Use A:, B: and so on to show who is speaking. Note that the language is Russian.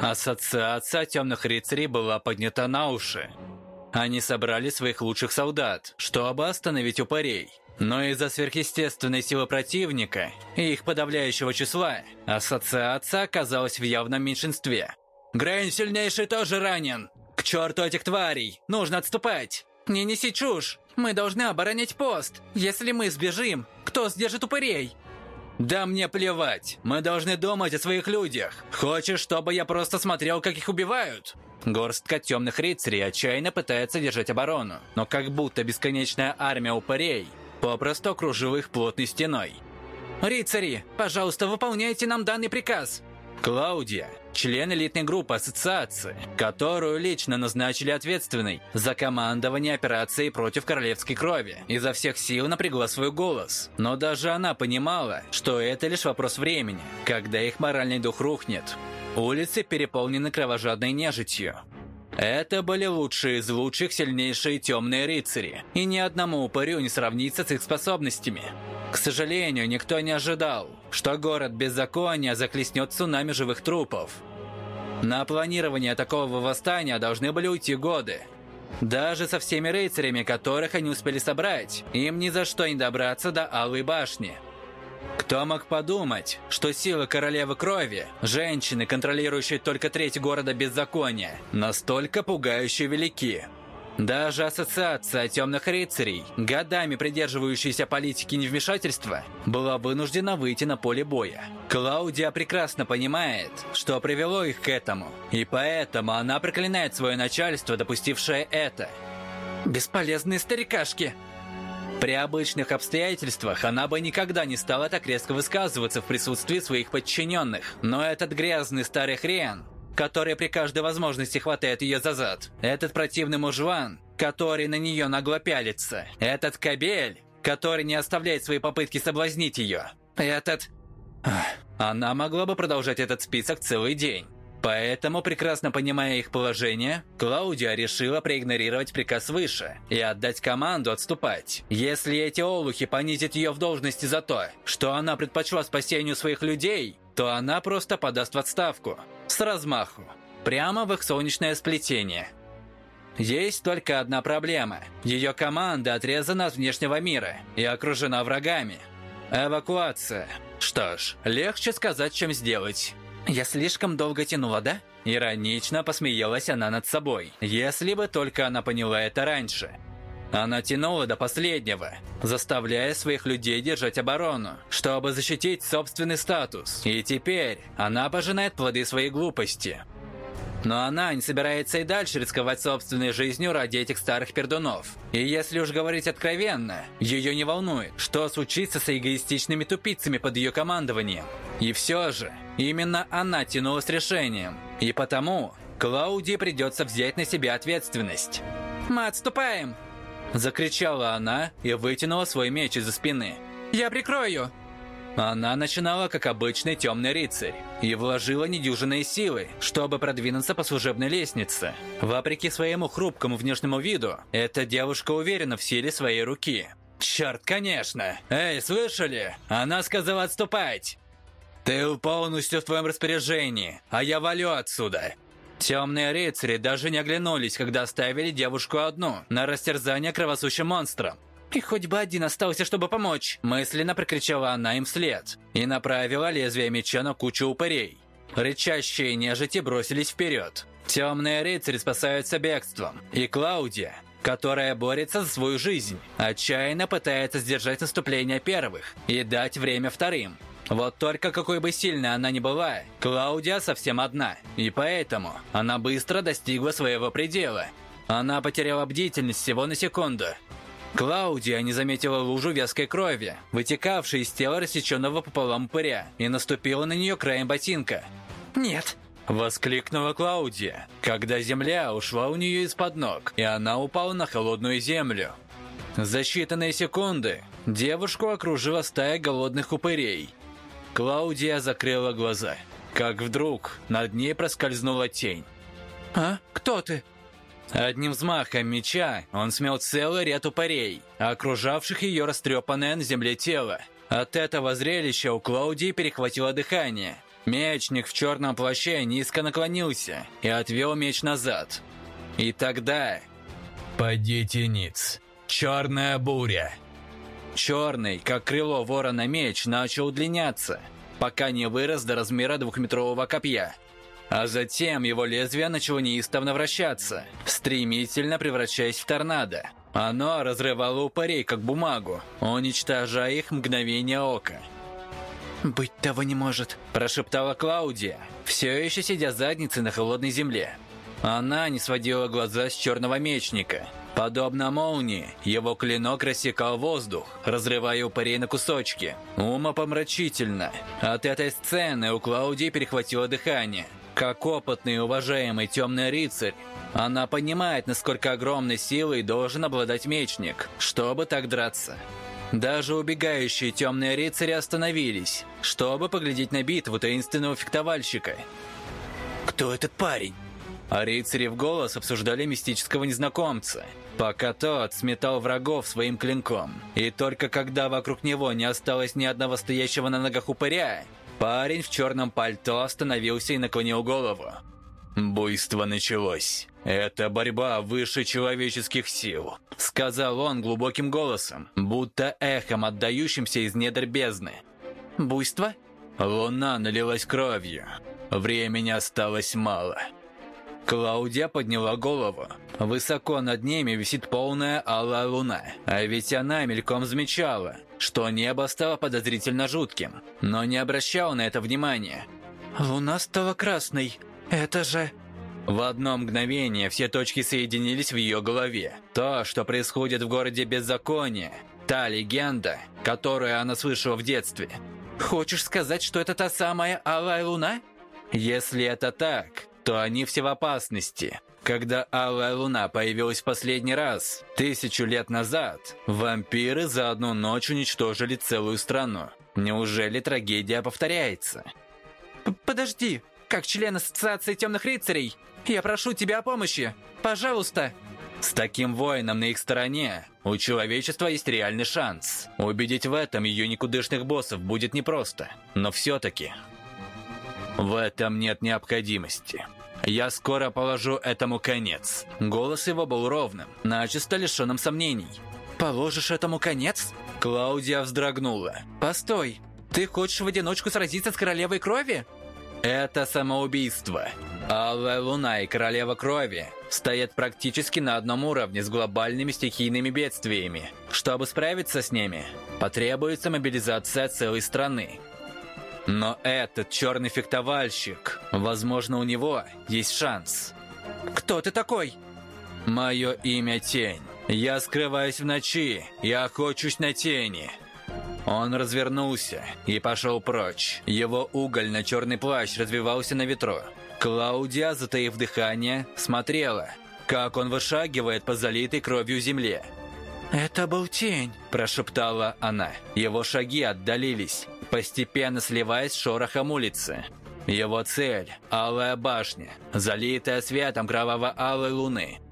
A: Ассоциация темных рыцарей была поднята на уши. Они собрали своих лучших солдат, чтобы остановить упырей. Но из-за сверхъестественной силы противника и их подавляющего числа, ассоциация оказалась в явном меньшинстве. «Грейн сильнейший тоже ранен! К черту этих тварей! Нужно отступать!» «Не неси чушь! Мы должны оборонять пост! Если мы сбежим, кто сдержит упырей?» «Да мне плевать! Мы должны думать о своих людях! Хочешь, чтобы я просто смотрел, как их убивают?» Горстка темных рыцарей отчаянно пытается держать оборону, но как будто бесконечная армия упырей попросту окружила их плотной стеной. «Рыцари, пожалуйста, выполняйте нам данный приказ!» Клаудия, член элитной группы ассоциации, которую лично назначили ответственной за командование операцией против королевской крови, изо всех сил напрягла свой голос. Но даже она понимала, что это лишь вопрос времени, когда их моральный дух рухнет. Улицы переполнены кровожадной нежитью. Это были лучшие из лучших сильнейшие темные рыцари, и ни одному упырю не сравнится с их способностями. К сожалению, никто не ожидал, что город беззакония захлестнет цунами живых трупов. На планирование такого восстания должны были уйти годы. Даже со всеми рыцарями, которых они успели собрать, им ни за что не добраться до Алой башни – кто мог подумать, что силы королевы крови, женщины, контролирующие только треть города беззакония, настолько пугающе велики? Даже ассоциация темных рыцарей, годами придерживающаяся политики невмешательства, была вынуждена выйти на поле боя. Клаудия прекрасно понимает, что привело их к этому, и поэтому она проклинает свое начальство, допустившее это. «Бесполезные старикашки!» При обычных обстоятельствах она бы никогда не стала так резко высказываться в присутствии своих подчиненных. Но этот грязный старый хрен, который при каждой возможности хватает ее за зад, этот противный мужван, который на нее нагло пялится, этот кабель, который не оставляет свои попытки соблазнить ее, этот... Она могла бы продолжать этот список целый день. Поэтому, прекрасно понимая их положение, Клаудия решила проигнорировать приказ выше и отдать команду отступать. Если эти олухи понизят ее в должности за то, что она предпочла спасению своих людей, то она просто подаст в отставку. С размаху. Прямо в их солнечное сплетение. Есть только одна проблема. Ее команда отрезана от внешнего мира и окружена врагами. Эвакуация. Что ж, легче сказать, чем сделать. «Я слишком долго тянула, да?» Иронично посмеялась она над собой. Если бы только она поняла это раньше. Она тянула до последнего, заставляя своих людей держать оборону, чтобы защитить собственный статус. И теперь она пожинает плоды своей глупости. Но она не собирается и дальше рисковать собственной жизнью ради этих старых пердунов. И если уж говорить откровенно, ее не волнует, что случится с эгоистичными тупицами под ее командованием. И все же, именно она тянула с решением. И потому Клаудии придется взять на себя ответственность. «Мы отступаем!» Закричала она и вытянула свой меч из-за спины. «Я прикрою!» Она начинала как обычный темный рыцарь и вложила недюжинные силы, чтобы продвинуться по служебной лестнице. Вопреки своему хрупкому внешнему виду, эта девушка уверена в силе своей руки. Черт, конечно! Эй, слышали? Она сказала отступать! Ты полностью в твоем распоряжении, а я валю отсюда. Темные рыцари даже не оглянулись, когда оставили девушку одну на растерзание кровосущим монстром. «И хоть бы один остался, чтобы помочь!» Мысленно прокричала она им вслед и направила лезвие меча на кучу упырей. Рычащие нежити бросились вперед. Темные рыцари спасаются бегством, и Клаудия, которая борется за свою жизнь, отчаянно пытается сдержать наступление первых и дать время вторым. Вот только какой бы сильной она ни была, Клаудия совсем одна, и поэтому она быстро достигла своего предела. Она потеряла бдительность всего на секунду, Клаудия не заметила лужу вязкой крови, вытекавшей из тела рассеченного пополам пыря, и наступила на нее краем ботинка. «Нет!» Воскликнула Клаудия, когда земля ушла у нее из-под ног, и она упала на холодную землю. За считанные секунды девушку окружила стая голодных упырей. Клаудия закрыла глаза, как вдруг над ней проскользнула тень. «А? Кто ты?» Одним взмахом меча он смел целый ряд упырей, окружавших ее растрепанное на земле тело. От этого зрелища у Клаудии перехватило дыхание. Мечник в черном плаще низко наклонился и отвел меч назад. И тогда... «Падите ниц! Черная буря!» Черный, как крыло ворона меч, начал удлиняться, пока не вырос до размера двухметрового копья. А затем его лезвие начало неистово вращаться, стремительно превращаясь в торнадо. Оно разрывало упырей, как бумагу, уничтожая их мгновение ока. «Быть того не может», – прошептала Клаудия, все еще сидя задницей на холодной земле. Она не сводила глаза с черного мечника. Подобно молнии, его клинок рассекал воздух, разрывая упырей на кусочки. Умопомрачительно. От этой сцены у Клаудии перехватило дыхание. Как опытный и уважаемый темный рыцарь, она понимает, насколько огромной силой должен обладать мечник, чтобы так драться. Даже убегающие темные рыцари остановились, чтобы поглядеть на битву таинственного фехтовальщика. «Кто этот парень?» А рыцари в голос обсуждали мистического незнакомца, пока тот сметал врагов своим клинком. И только когда вокруг него не осталось ни одного стоящего на ногах упыря, парень в черном пальто остановился и наклонил голову. Буйство началось. «Это борьба выше человеческих сил», — сказал он глубоким голосом, будто эхом, отдающимся из недр бездны. «Буйство?» Луна налилась кровью. Времени осталось мало. Клаудия подняла голову. Высоко над ними висит полная алая луна. А ведь она мельком замечала, что небо стало подозрительно жутким, но не обращала на это внимания. «Луна стала красной. Это же...» В одно мгновение все точки соединились в ее голове. То, что происходит в городе беззакония, та легенда, которую она слышала в детстве. Хочешь сказать, что это та самая Алая Луна? Если это так, то они все в опасности. Когда Алая Луна появилась в последний раз, тысячу лет назад, вампиры за одну ночь уничтожили целую страну. Неужели трагедия повторяется? «Подожди, как член Ассоциации Темных Рыцарей, я прошу тебя о помощи! Пожалуйста!» С таким воином на их стороне у человечества есть реальный шанс. Убедить в этом ее никудышных боссов будет непросто. Но все-таки... В этом нет необходимости. Я скоро положу этому конец. Голос его был ровным, начисто лишенным сомнений. «Положишь этому конец?» Клаудия вздрогнула. «Постой, ты хочешь в одиночку сразиться с королевой крови?» Это самоубийство. Алая Луна и Королева Крови стоят практически на одном уровне с глобальными стихийными бедствиями. Чтобы справиться с ними, потребуется мобилизация целой страны. Но этот черный фехтовальщик, возможно, у него есть шанс. Кто ты такой? Мое имя Тень. Я скрываюсь в ночи и охочусь на тени. Он развернулся и пошел прочь. Его угольно-черный плащ развивался на ветру. Клаудия, затаив дыхание, смотрела, как он вышагивает по залитой кровью земле. «Это был тень», – прошептала она. Его шаги отдалились, постепенно сливаясь с шорохом улицы. Его цель – Алая башня, залитая светом кроваво-алой луны –